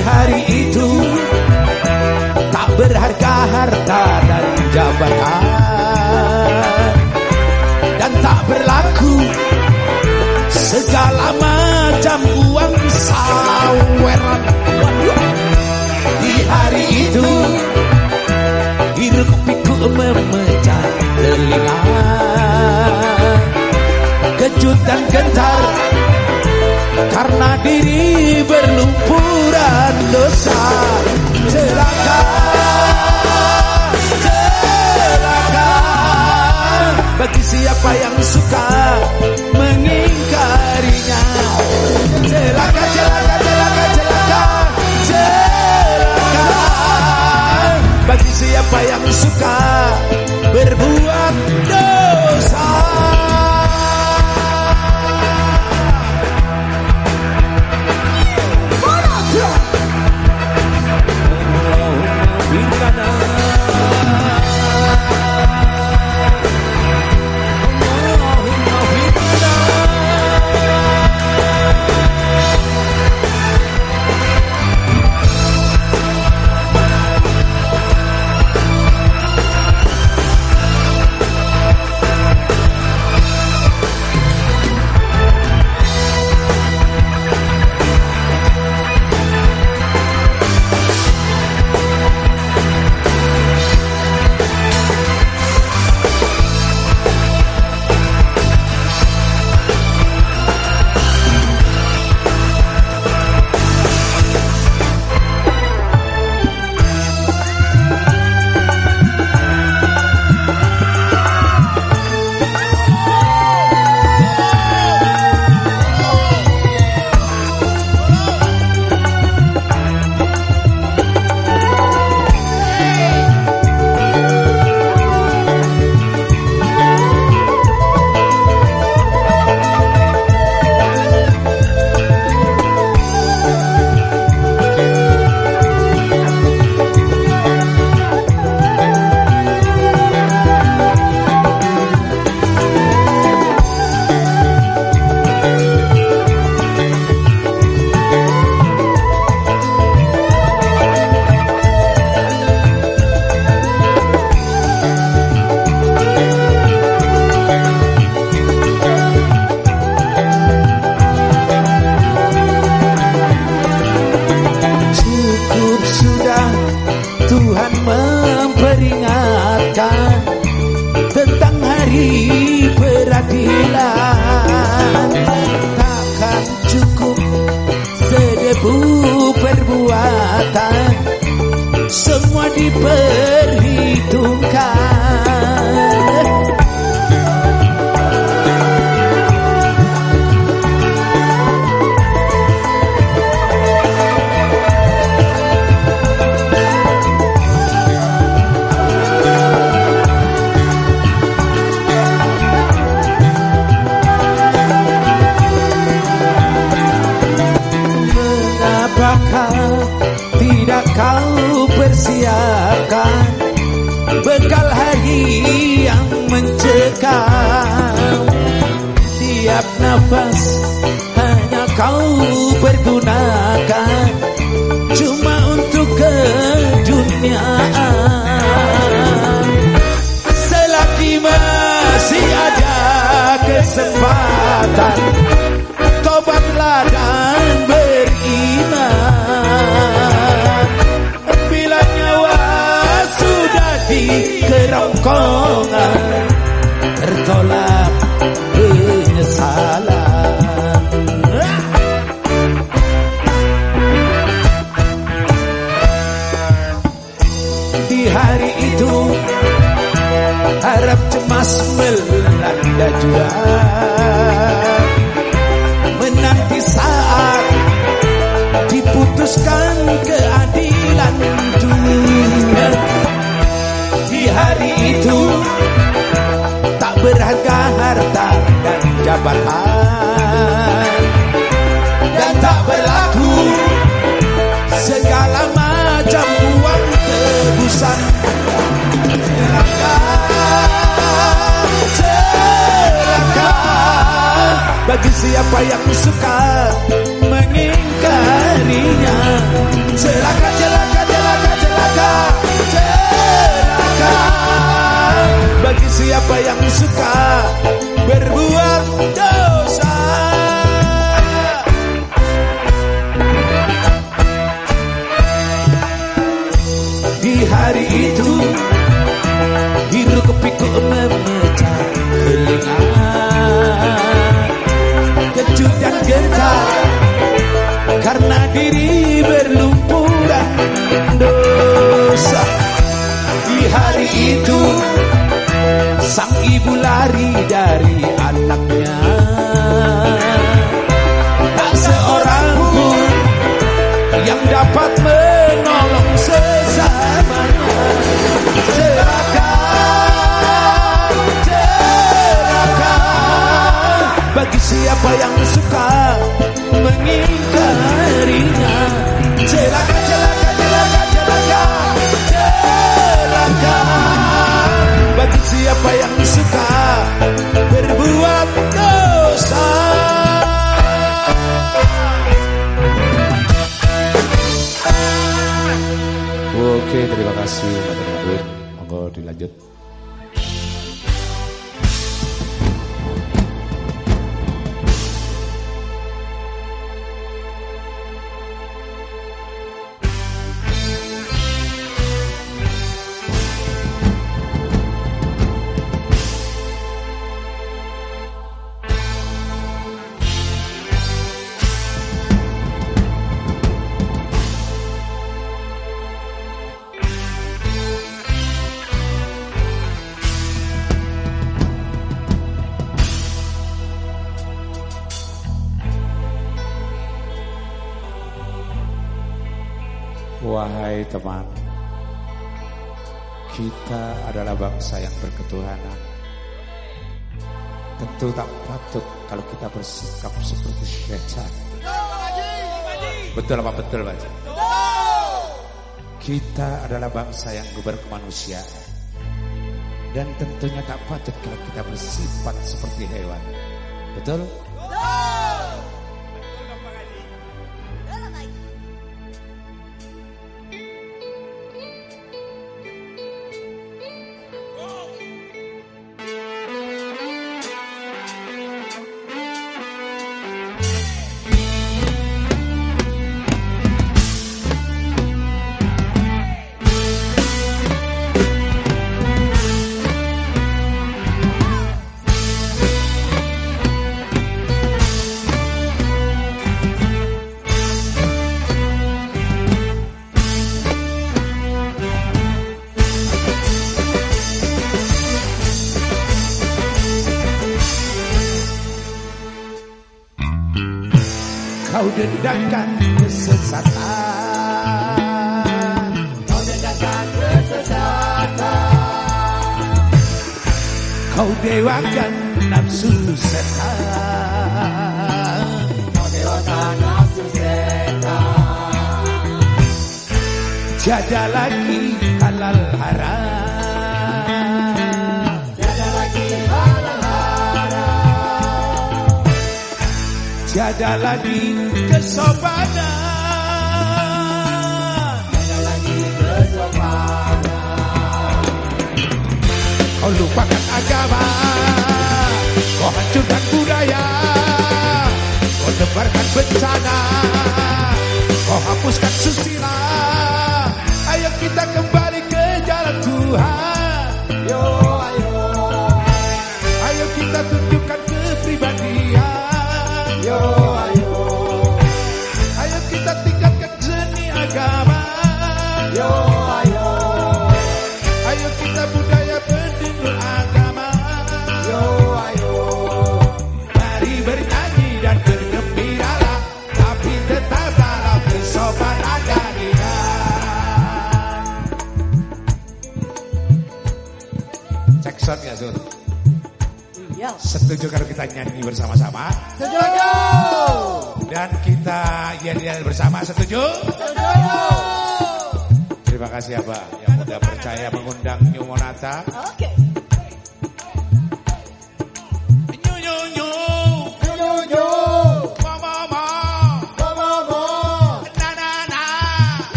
hari itu Tak berharga harta dan jabatan. Dan tak berlaku Segala macam uang saweran. Di hari itu Hiruk pikuk memecah telinga. Kejut dan gentar Karena diri berlumpuran dosa. Celaka. Celaka. Bagi siapa yang suka mengingkarinya. Celaka, celaka, celaka, celaka. Celaka. Bagi siapa yang suka berbuat dosa Hai teman, kita adalah bangsa yang berketuhanan. Tentu tak patut kalau kita bersikap seperti setan. Betul apa betul Pak Kita adalah bangsa yang berkemanusiaan. Dan tentunya tak patut kalau kita bersifat seperti hewan. Betul? Betul! buscar suicidar. Kesot ya Sur? Iya. Setuju kalau kita nyanyi bersama-sama? Setuju. Dan kita yel-yel bersama, setuju? Setuju. Terima kasih ya Pak yang sudah percaya mengundang New Monata. Oke. Okay.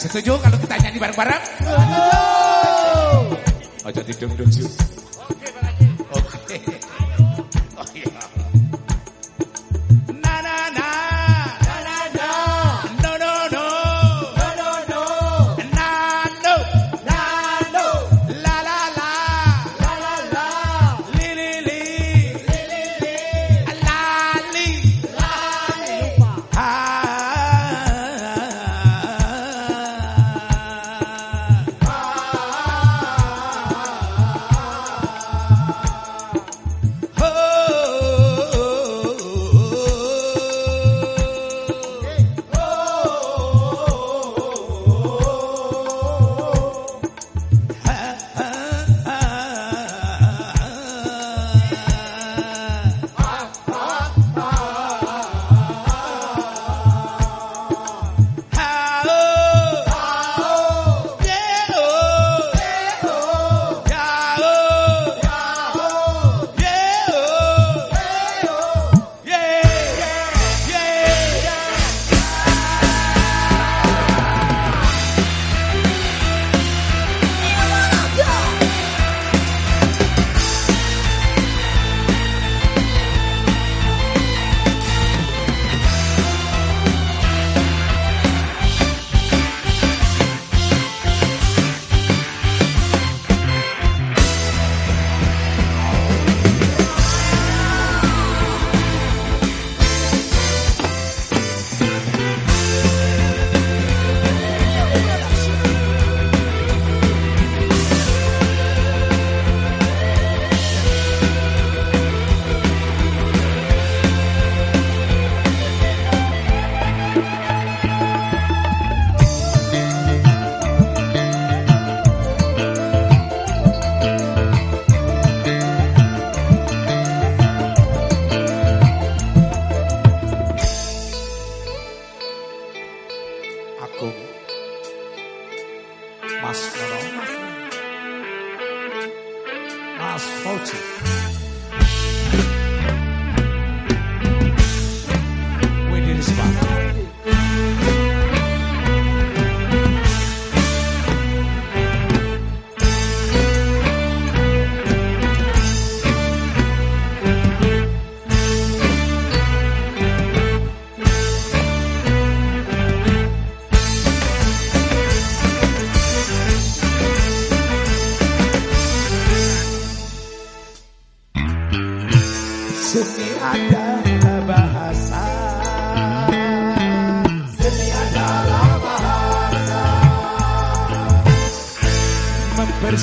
Setuju kalau kita nyanyi bareng-bareng? Setuju. Ojo didung-dung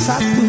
satu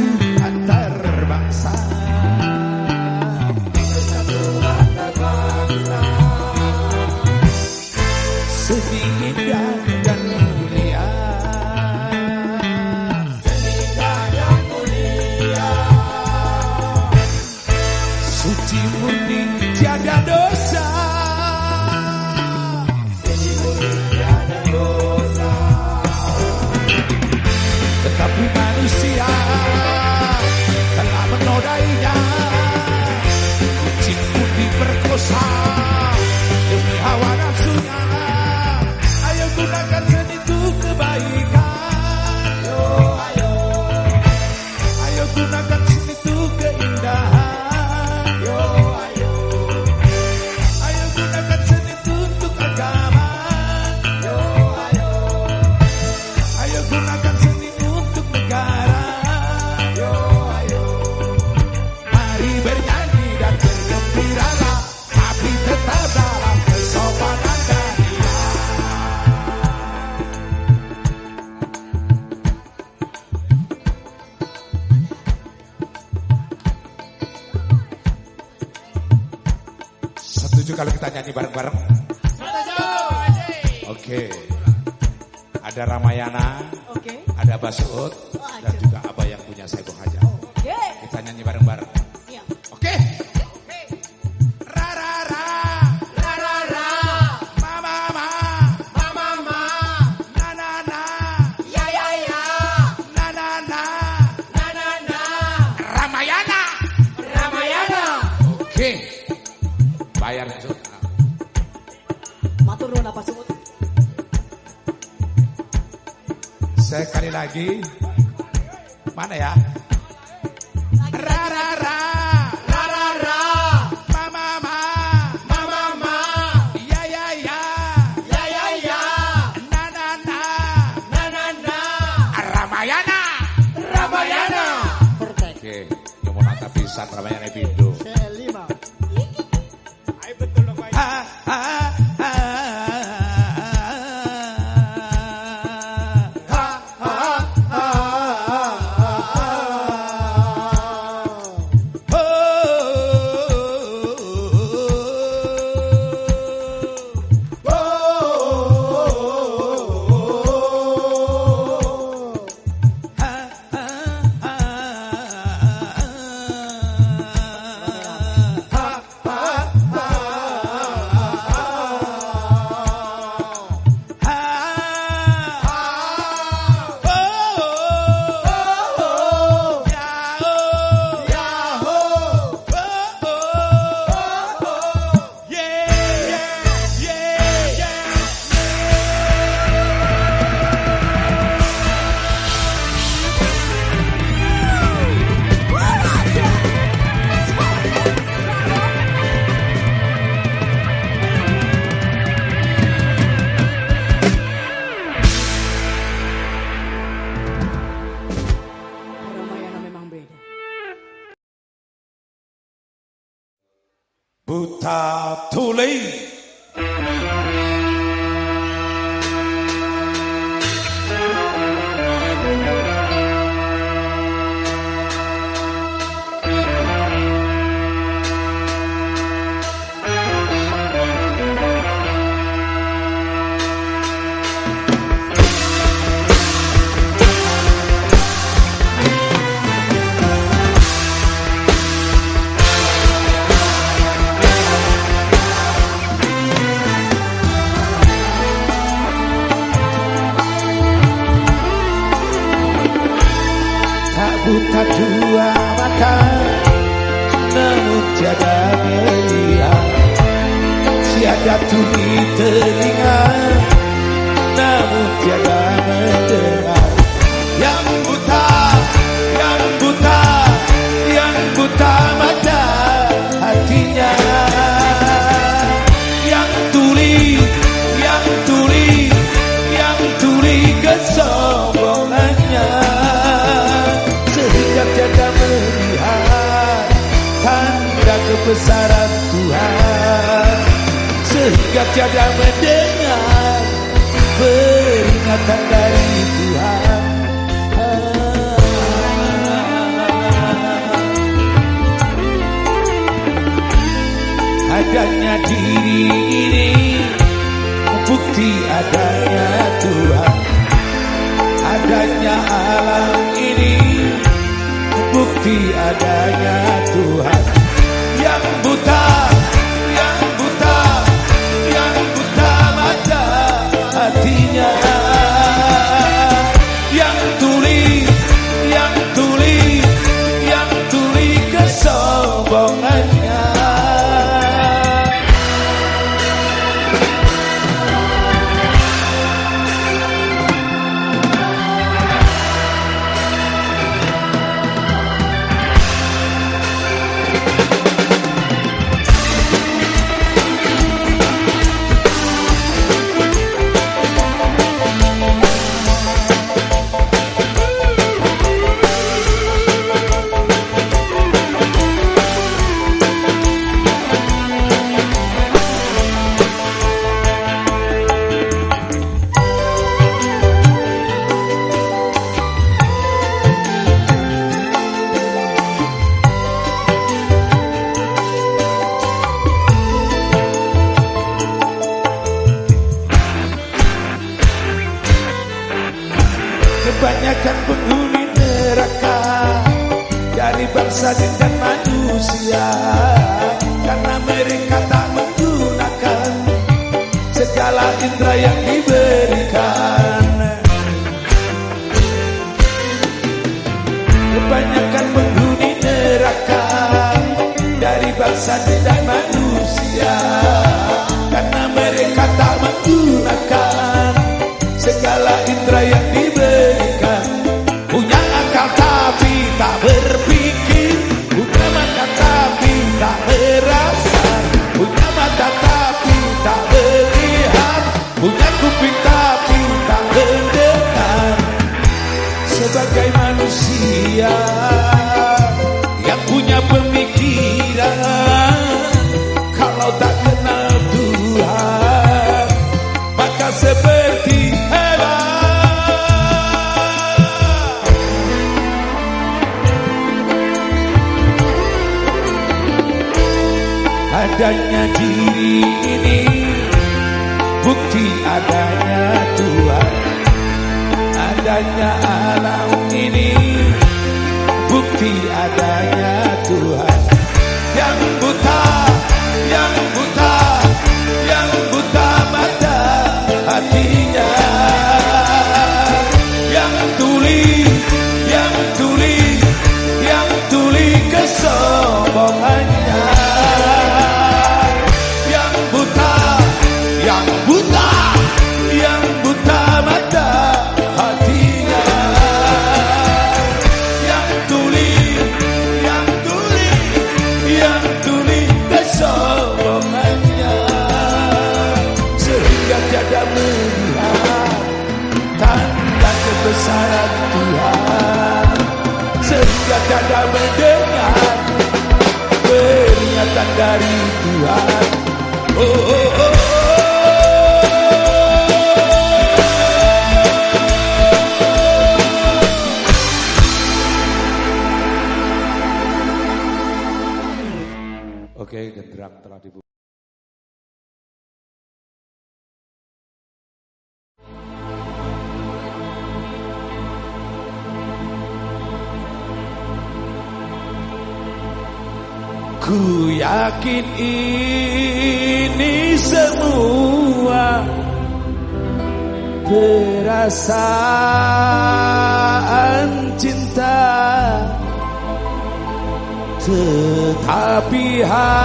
tapi hatiku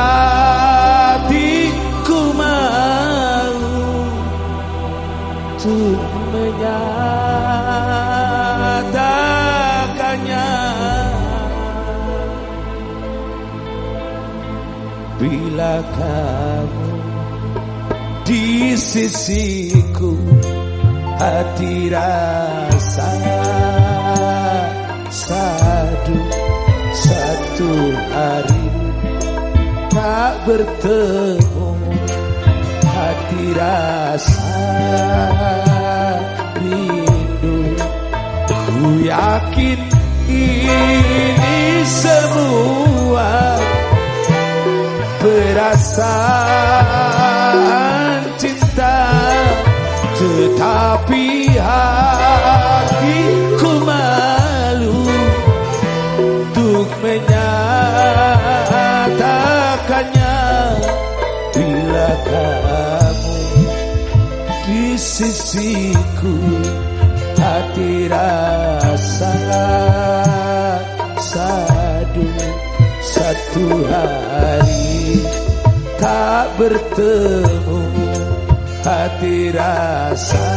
mau untuk menyatakannya. Bila kamu di sisiku hati rasa sadu satu hari tak bertemu. Hati rasa rindu. Ku yakin ini semua perasaan cinta. Tetapi hatiku Kamu di sisiku hati rasa sadu. Satu hari tak bertemu hati rasa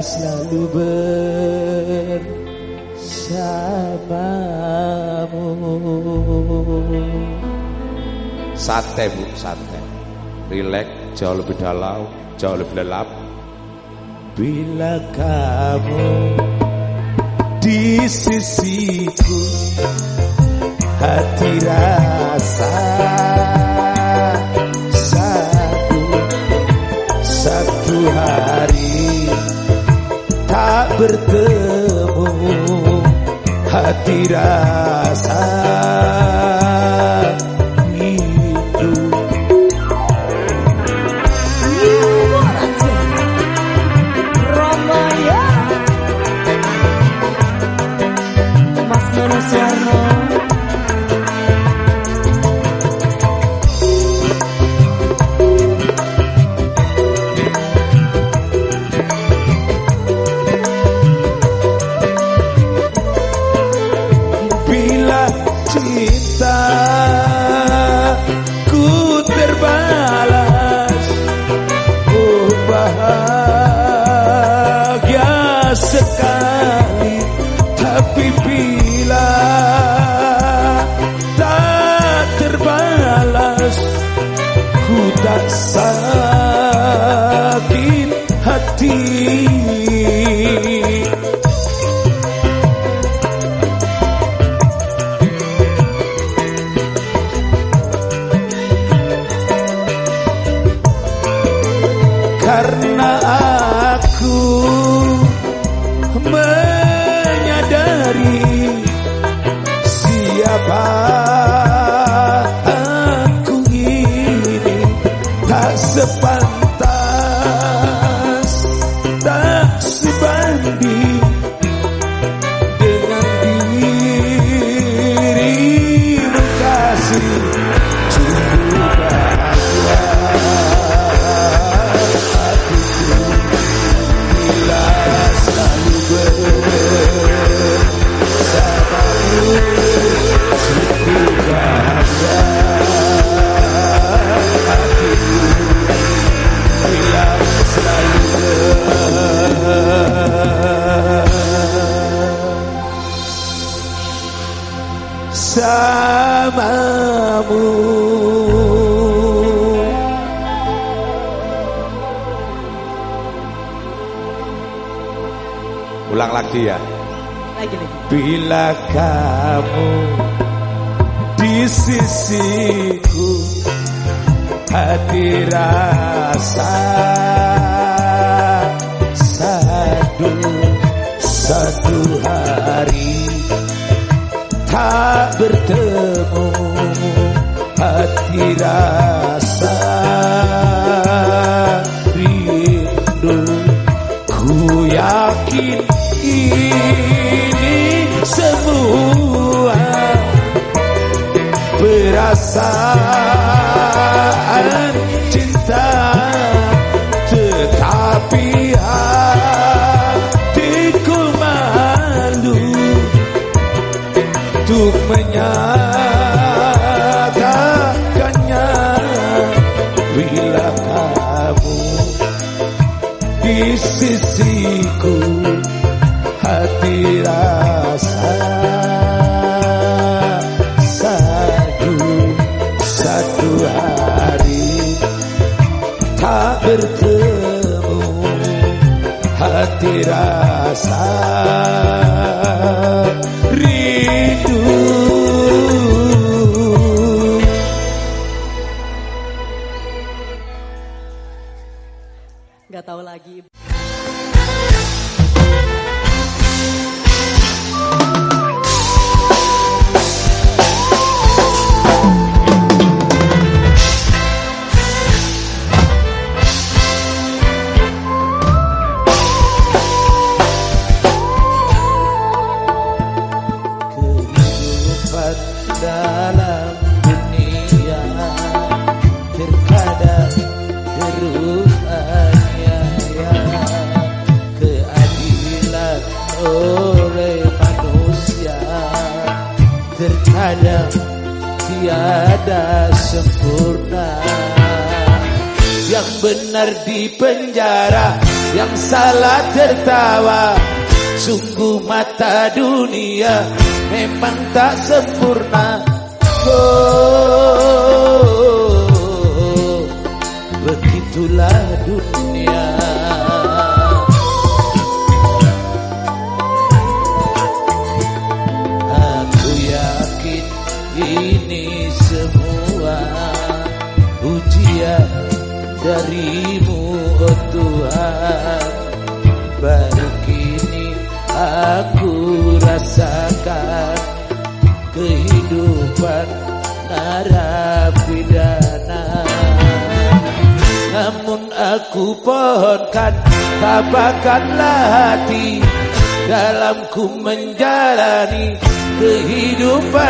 selalu bersamamu. Santai bu, santai Relax, jauh lebih dalam, jauh lebih lelap. Bila kamu di sisiku Hati rasa satu Satu hari tak bertemu. Hati rasa bila kamu di sisiku. Hati rasa satu satu hari tak bertemu. Hati rasa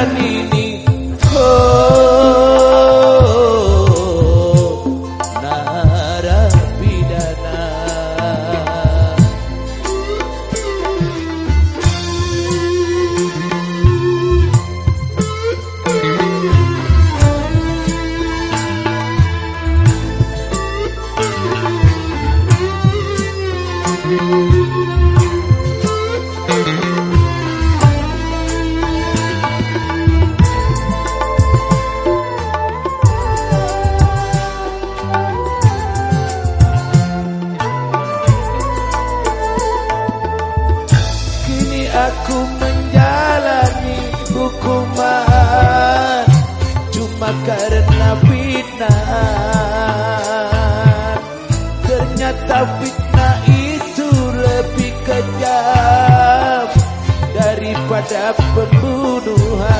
Yeah. Daripada pembunuhan.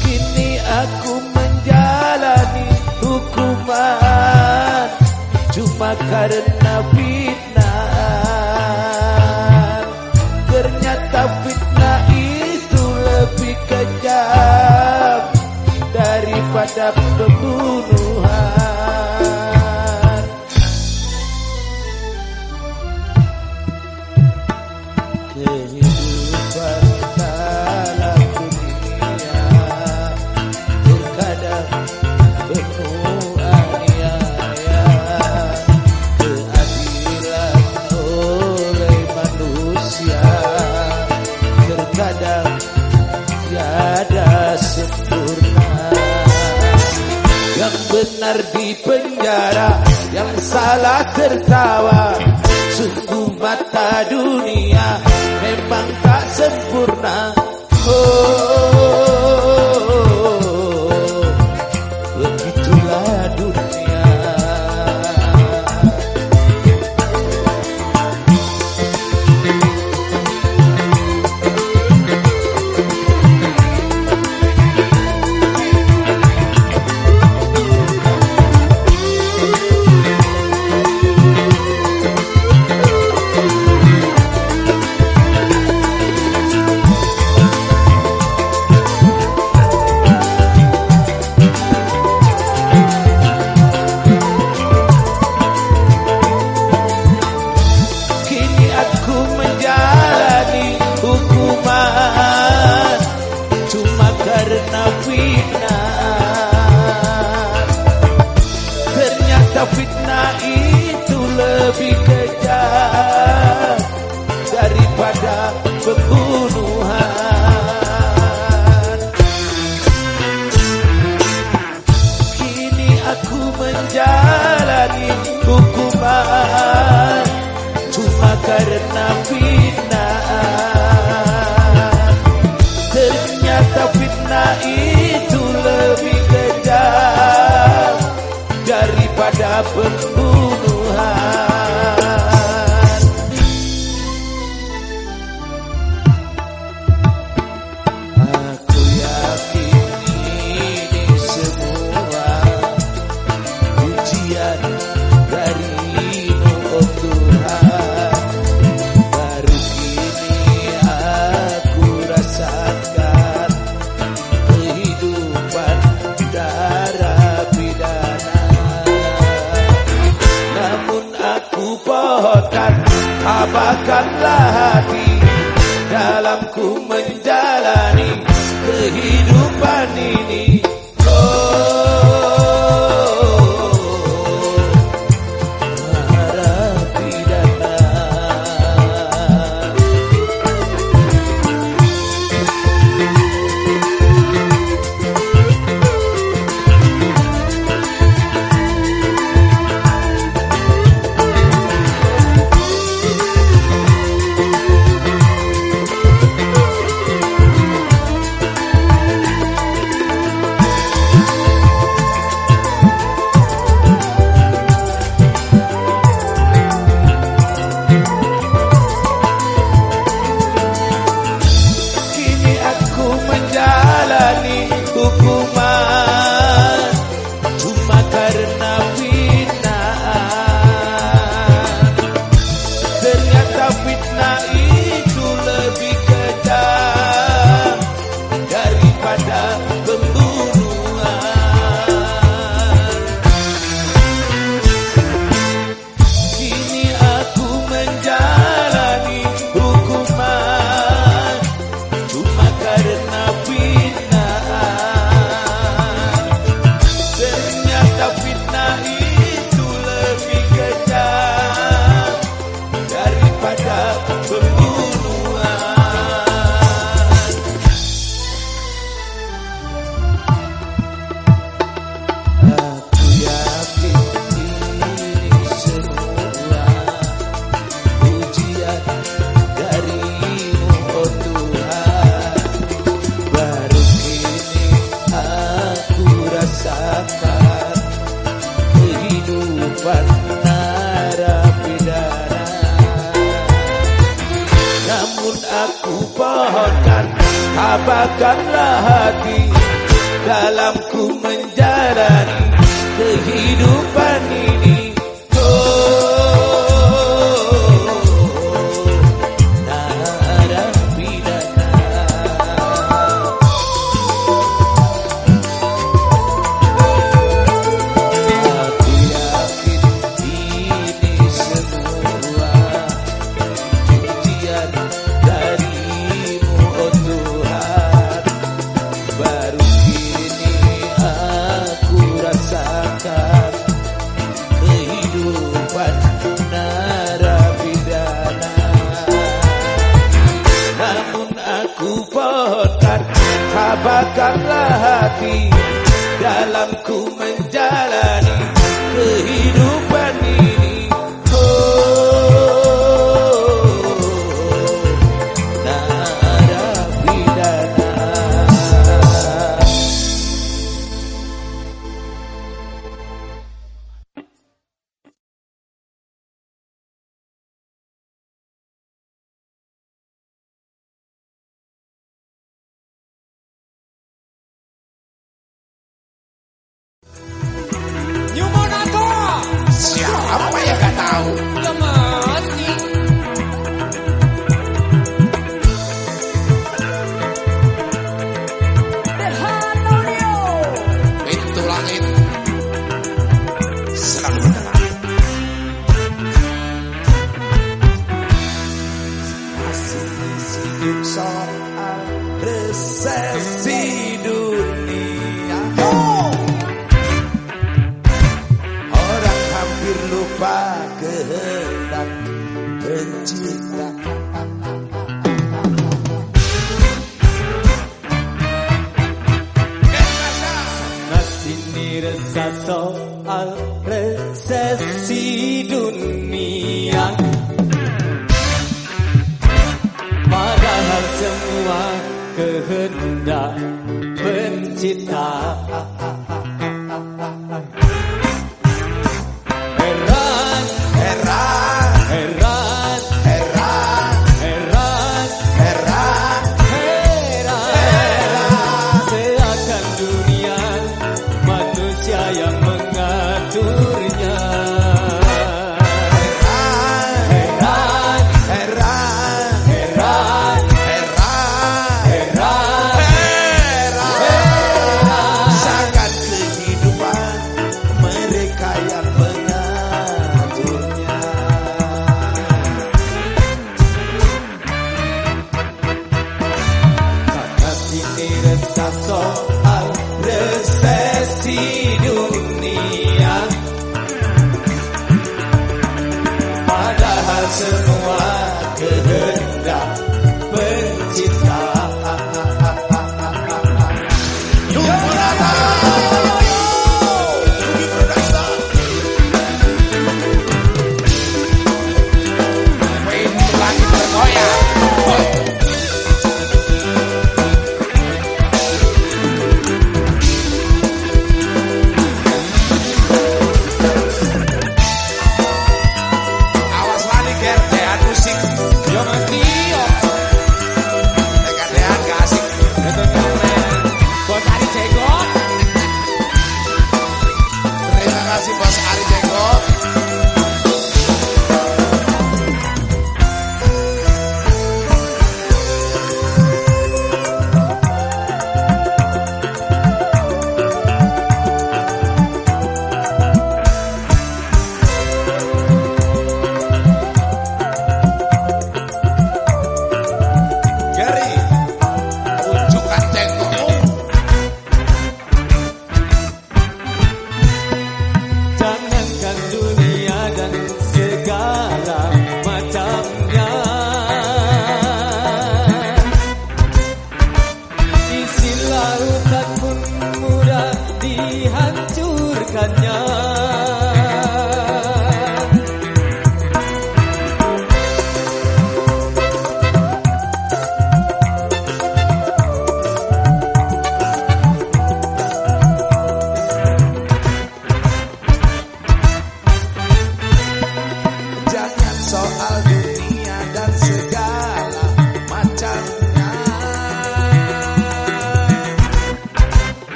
Kini aku menjalani hukuman. Cuma karena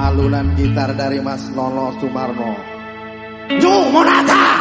Alunan gitar dari Mas Nono Sumarno. Ju Monata.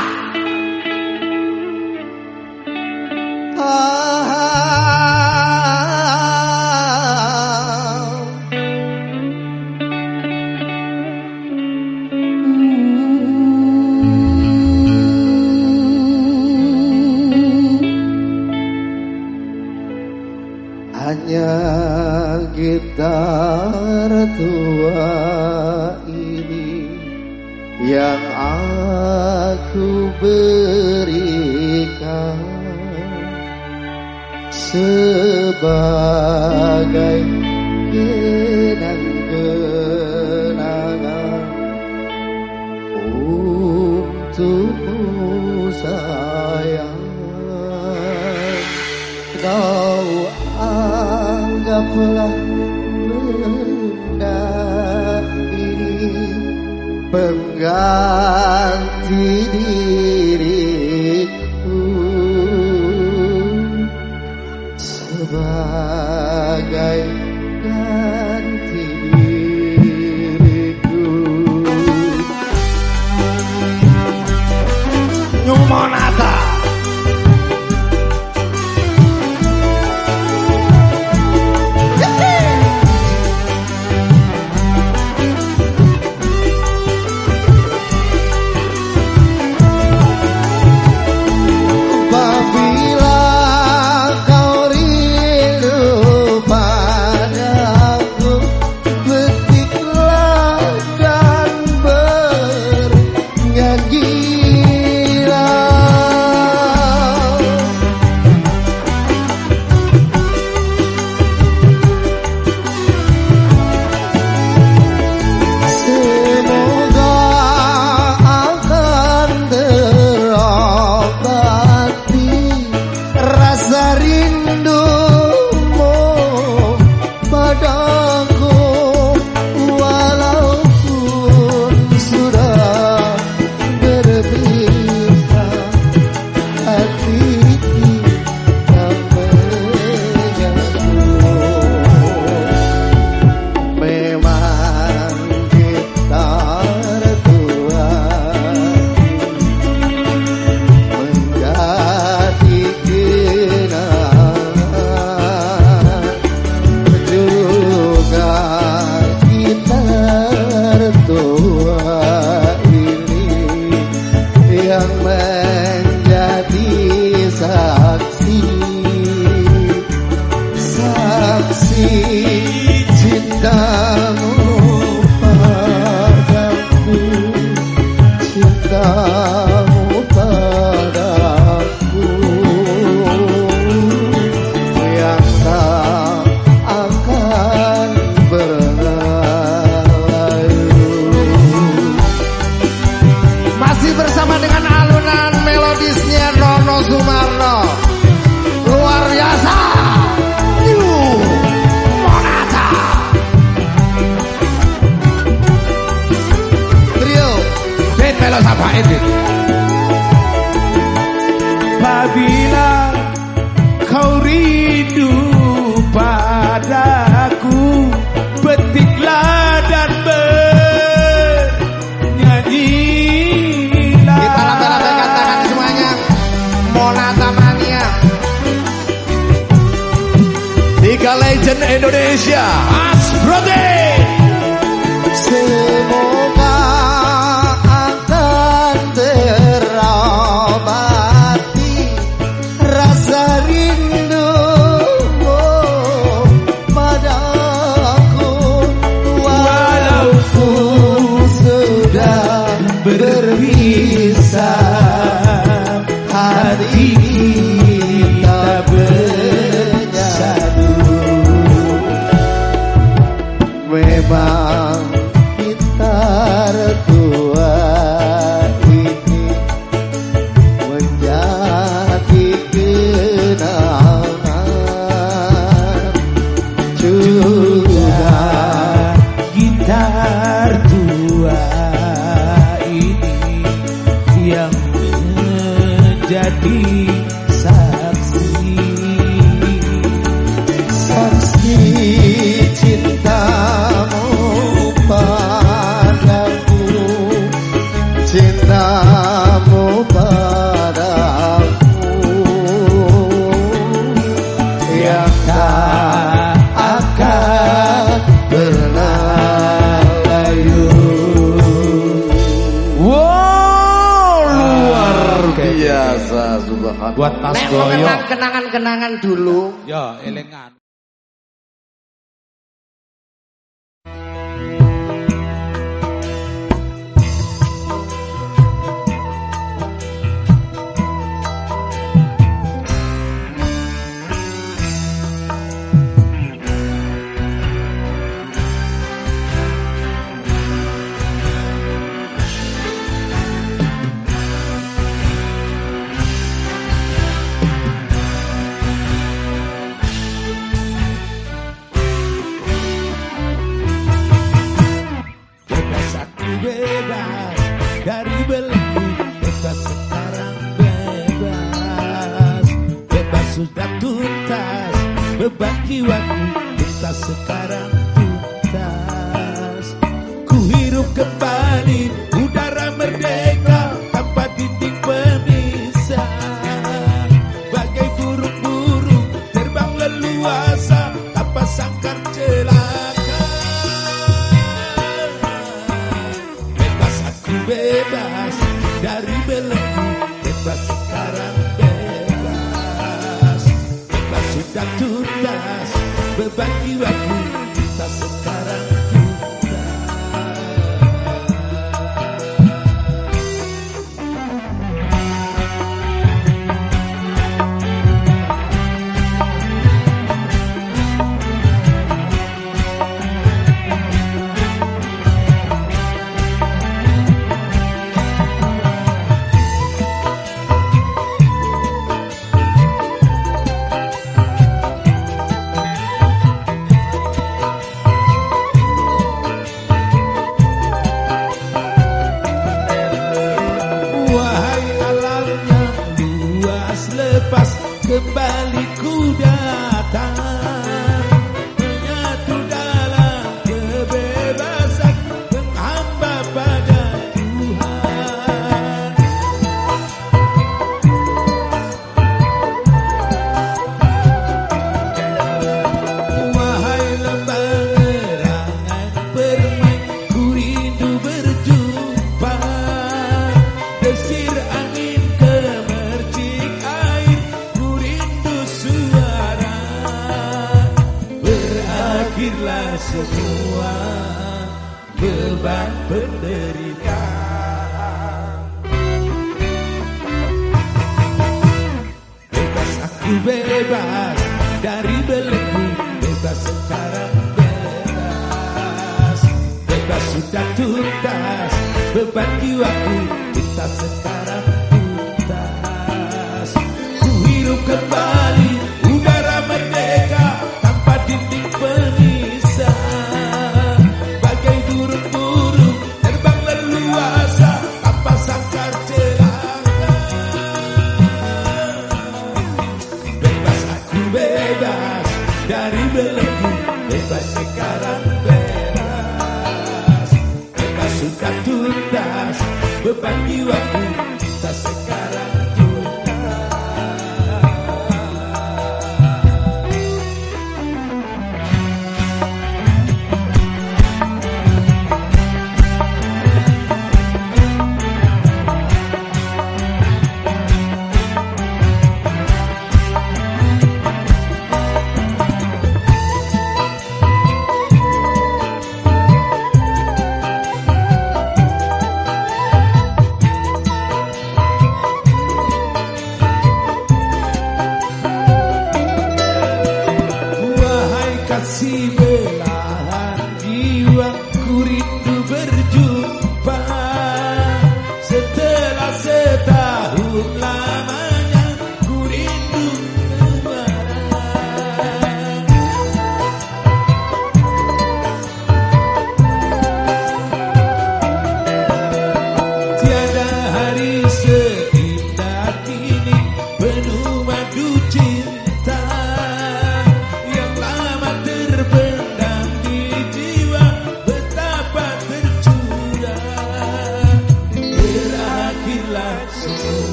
Beban jiwaku Tuntas sekarang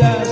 tiada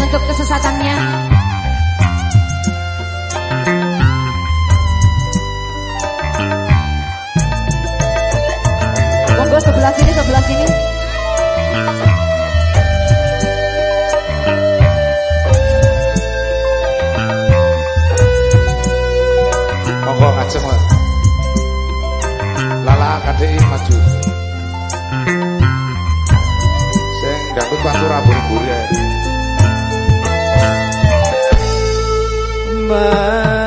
untuk kesesatannya. Monggo sebelah sini, sebelah sini. Monggo ajeng Lala KDI maju. Sing gandut pantura buru-buru ya. Bye.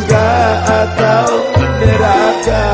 Surga atau neraka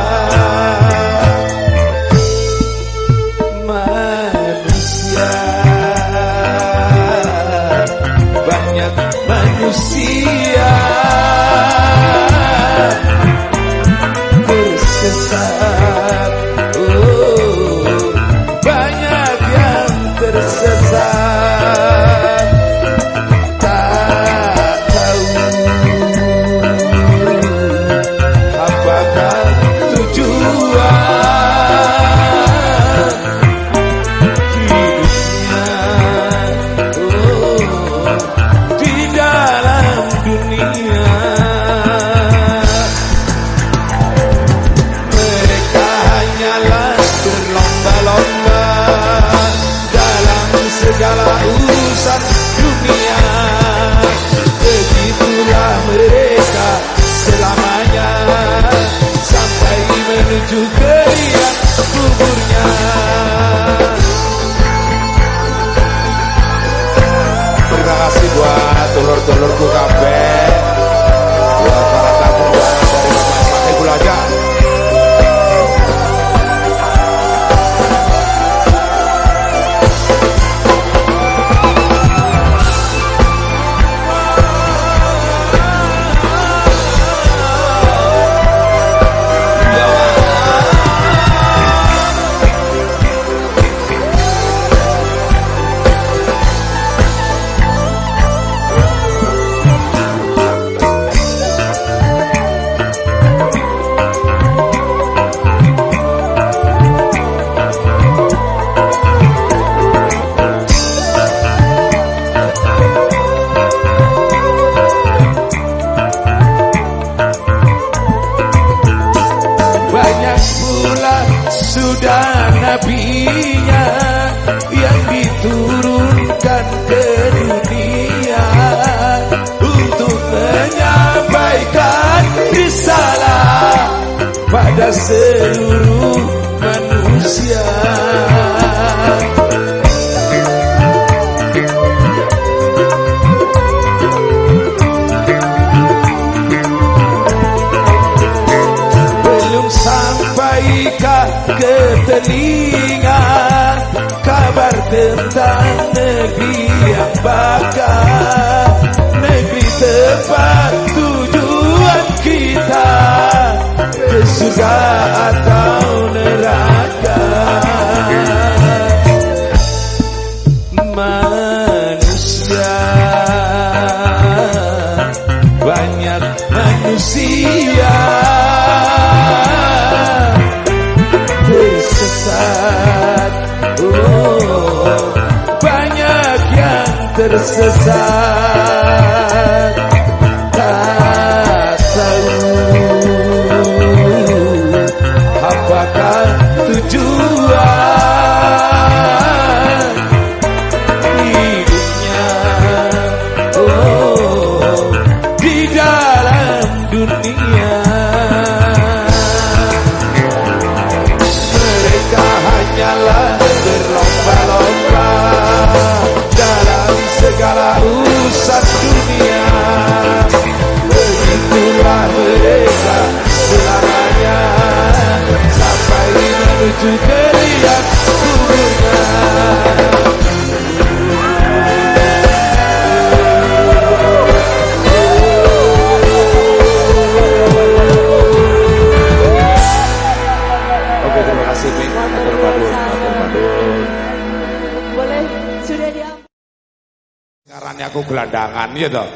Iya toh.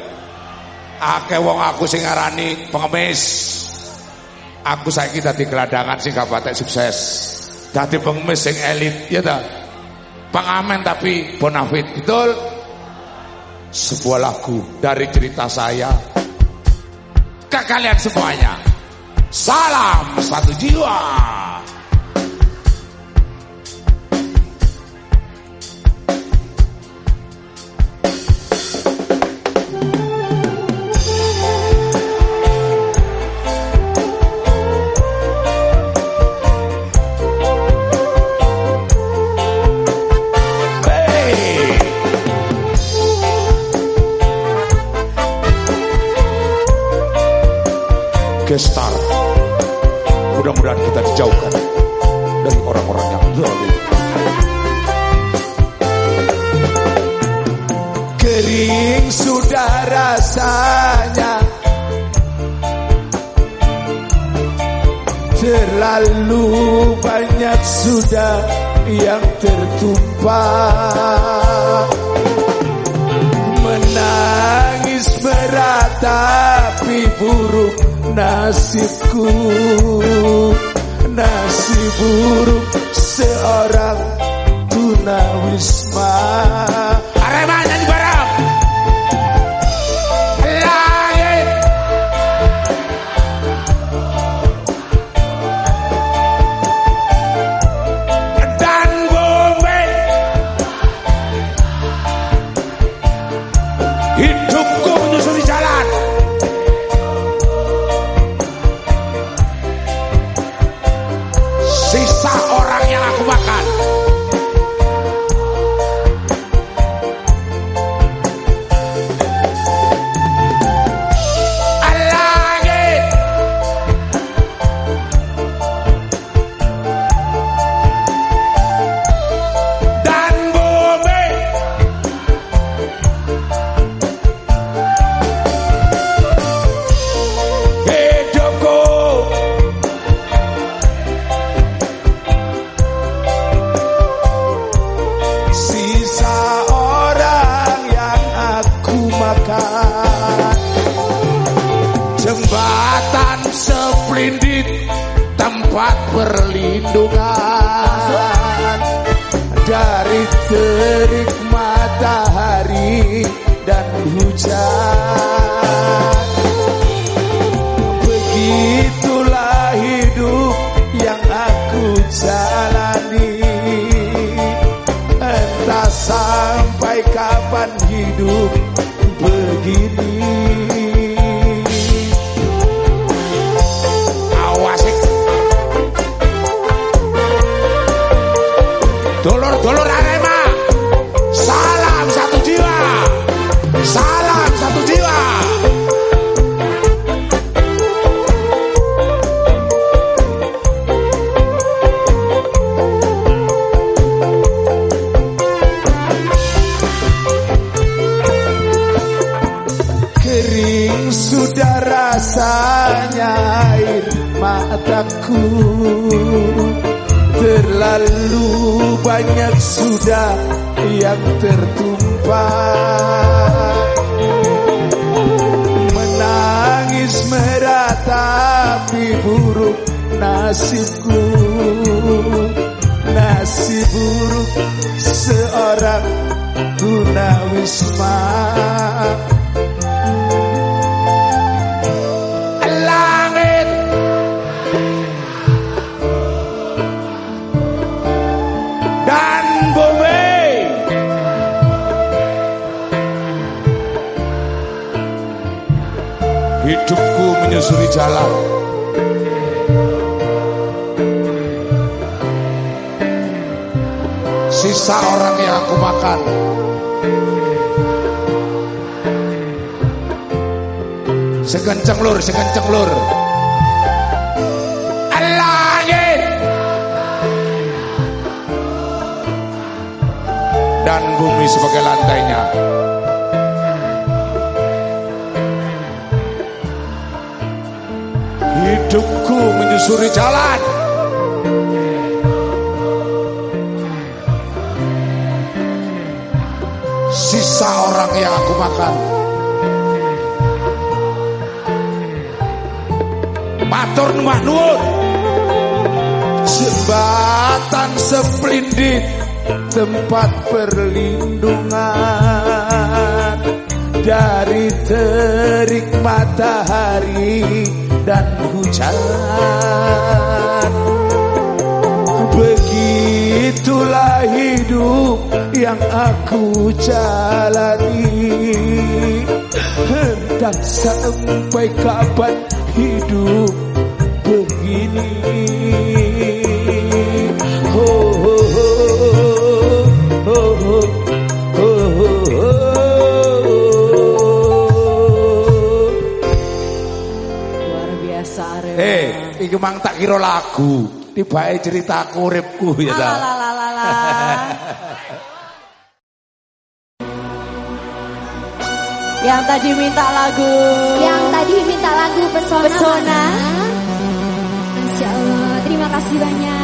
ake wong aku sing ngarani pengemis. Aku saiki dadi geladangan sing gak sukses. Dadi pengemis sing elit, iya toh. Pengamen tapi bonafit, betul? Sebuah lagu dari cerita saya ke kalian semuanya. Salam satu jiwa. nasibku nasi buruk seorang tunawis jalani Dan sampai kapan hidup begini Oh, oh, oh, oh, oh, oh. Luar biasa Arema. Eh, hey, iki mang tak kira lagu. Tibae ceritaku uripku ya ah, ta. Yang tadi minta lagu. Yang tadi minta lagu Pesona Pesona. Masya Allah Terima kasih banyak.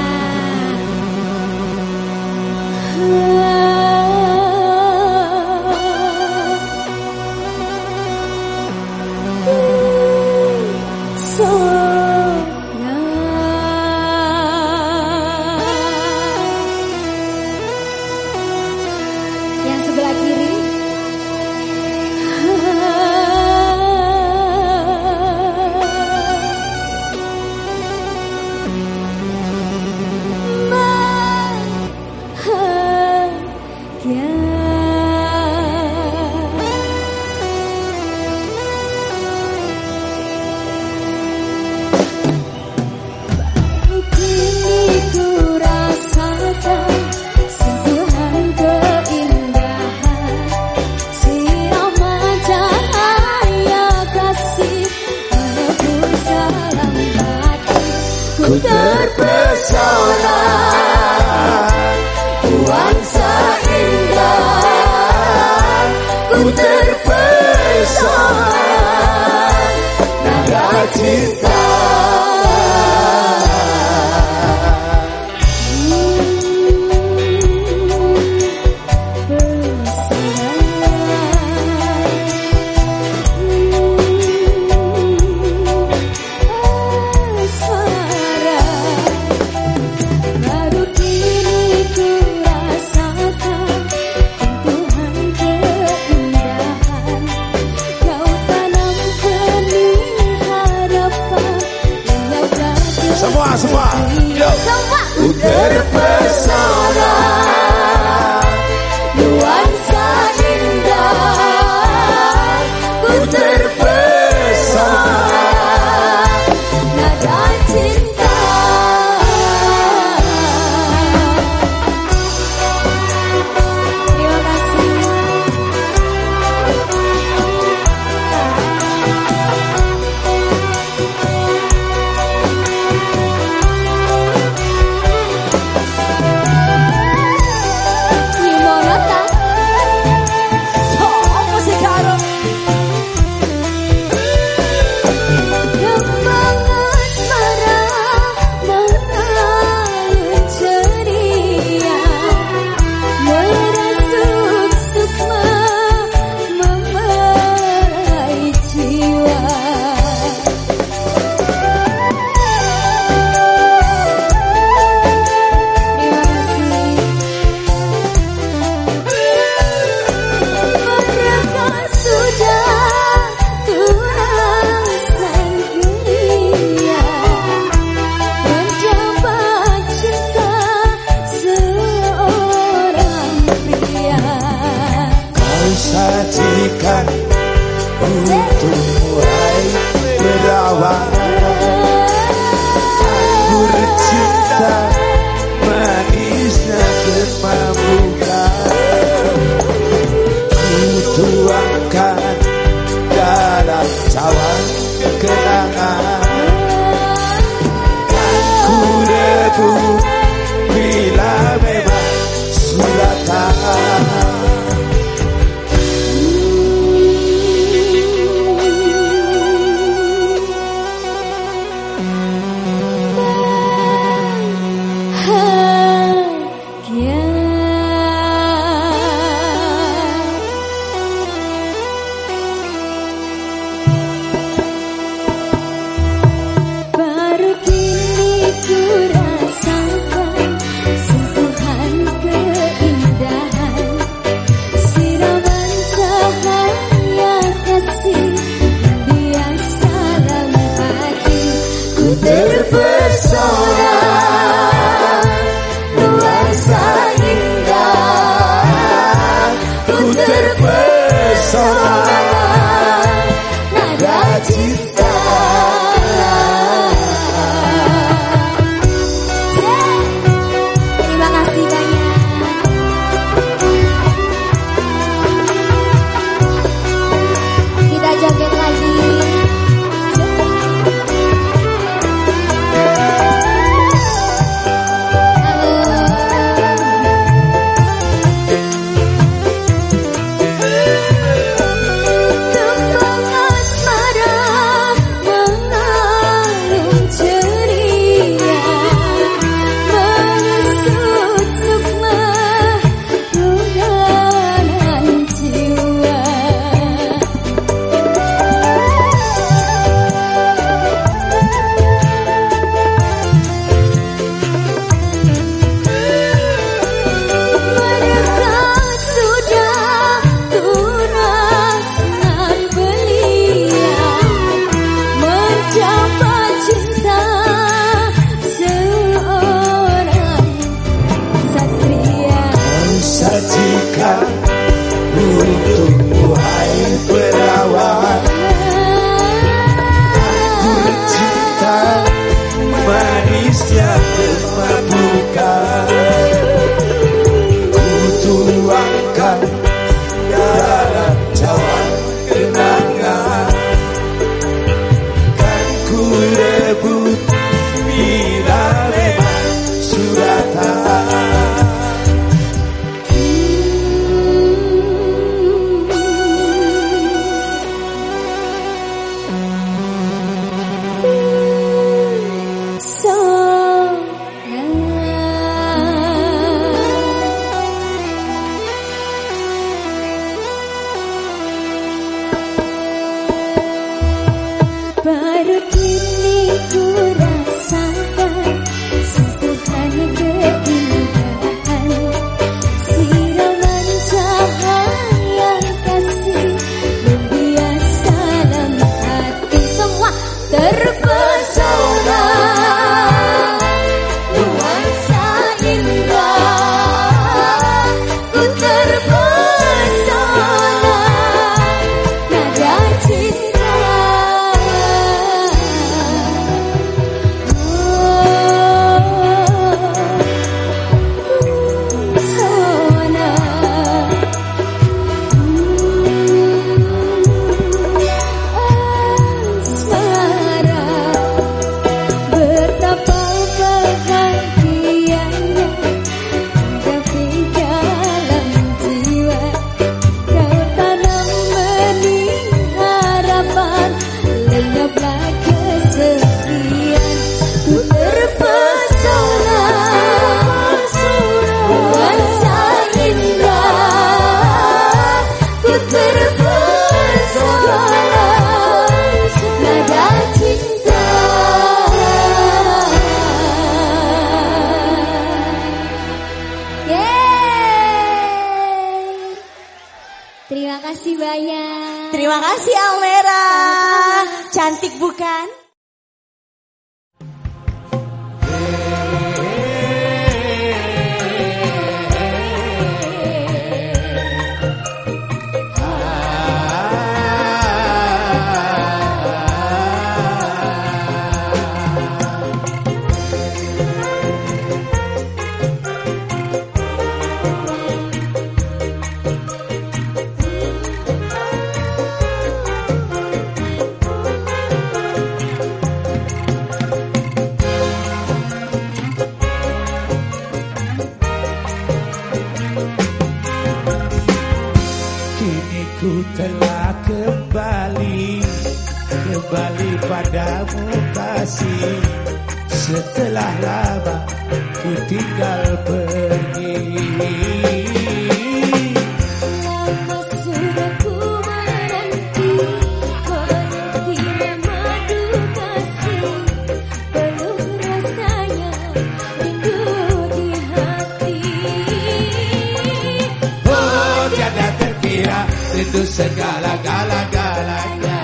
itu segala-gala-galanya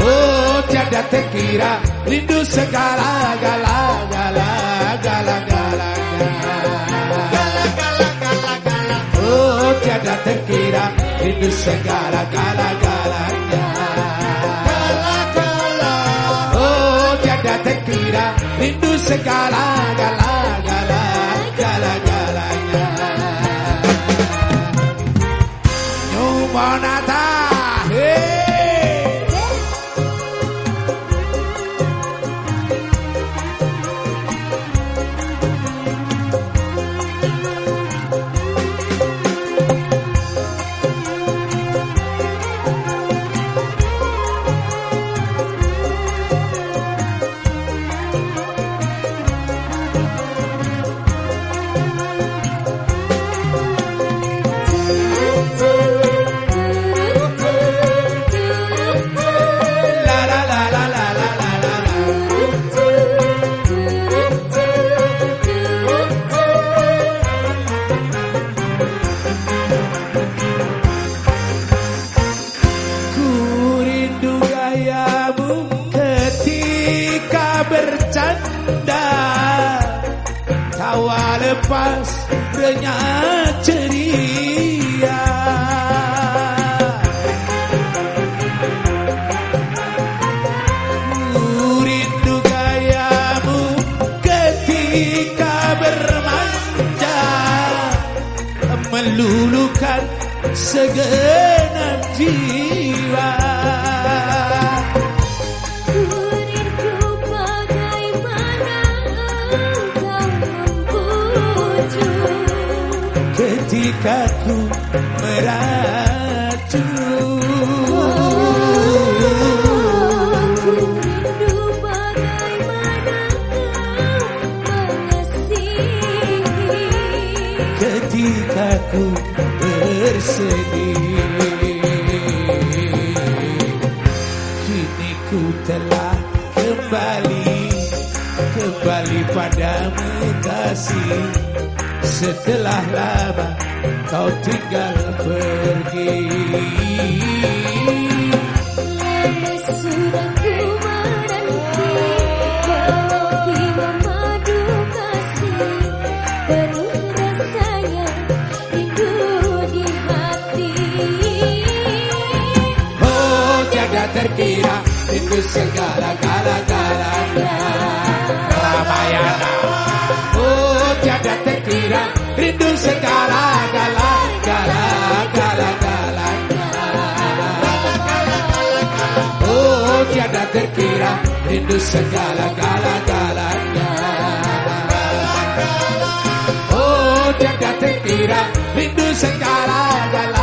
Oh tiada terkira rindu segala-gala-gala-galanya Oh tiada terkira rindu segala-gala-galanya Oh dia datang tidak rindu segala galanya